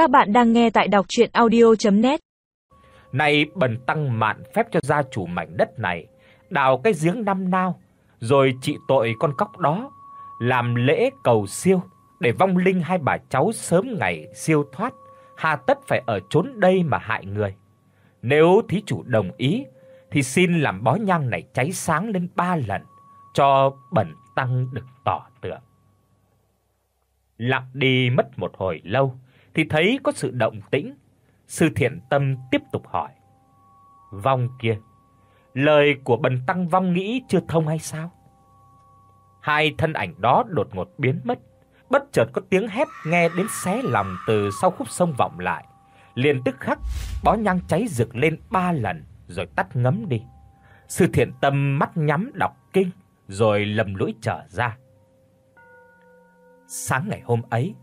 Các bạn đang nghe tại đọc audio net Này bần tăng mạn phép cho gia chủ mảnh đất này đào cái giếng năm nao, rồi trị tội con cóc đó, làm lễ cầu siêu để vong linh hai bà cháu sớm ngày siêu thoát, hà tất phải ở chốn đây mà hại người. Nếu thí chủ đồng ý thì xin làm bó nhang này cháy sáng lên ba lần cho bần tăng được tỏ tượng. Lặng đi mất một hồi lâu thì thấy có sự động tĩnh, sư thiện tâm tiếp tục hỏi: "Vong kia, lời của bần tăng vong nghĩ chưa thông hay sao?" Hai thân ảnh đó đột ngột biến mất, bất chợt có tiếng hét nghe đến xé lòng từ sau khúc sông vọng lại. Liền tức khắc, bó nhang cháy rực lên ba lần rồi tắt ngấm đi. Sư Thiện Tâm mắt nhắm đọc kinh rồi lầm lũi trở ra. Sáng ngày hôm ấy,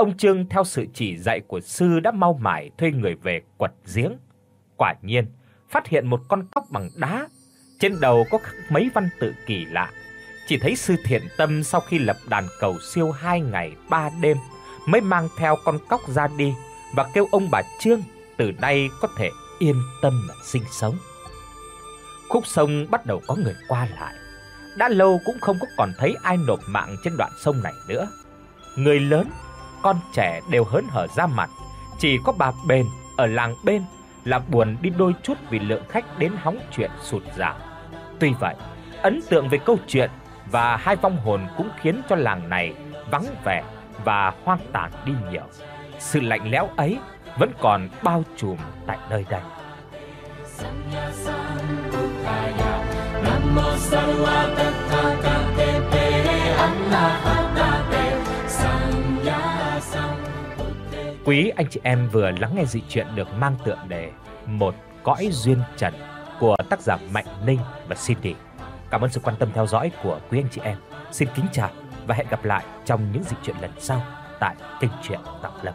ông Trương theo sự chỉ dạy của sư đã mau mải thuê người về quật giếng. Quả nhiên, phát hiện một con cóc bằng đá, trên đầu có khắc mấy văn tự kỳ lạ. Chỉ thấy sư Thiện Tâm sau khi lập đàn cầu siêu 2 ngày 3 đêm mới mang theo con cóc ra đi và kêu ông bà Trương từ nay có thể yên tâm mà sinh sống. Khúc sông bắt đầu có người qua lại. Đã lâu cũng không có còn thấy ai nộp mạng trên đoạn sông này nữa. Người lớn, con trẻ đều hớn hở ra mặt, chỉ có bà Bền ở làng bên là buồn đi đôi chút vì lượng khách đến hóng chuyện sụt giảm. Tuy vậy, ấn tượng về câu chuyện và hai vong hồn cũng khiến cho làng này vắng vẻ và hoang tàn đi nhiều. Sự lạnh lẽo ấy vẫn còn bao trùm tại nơi đây. Quý anh chị em vừa lắng nghe dị truyện được mang tựa đề Một cõi duyên trần của tác giả Mạnh Ninh và Cindy. Cảm ơn sự quan tâm theo dõi của quý anh chị em. Xin kính chào và hẹn gặp lại trong những dị truyện lần sau tại kênh truyện Ngọc Lâm.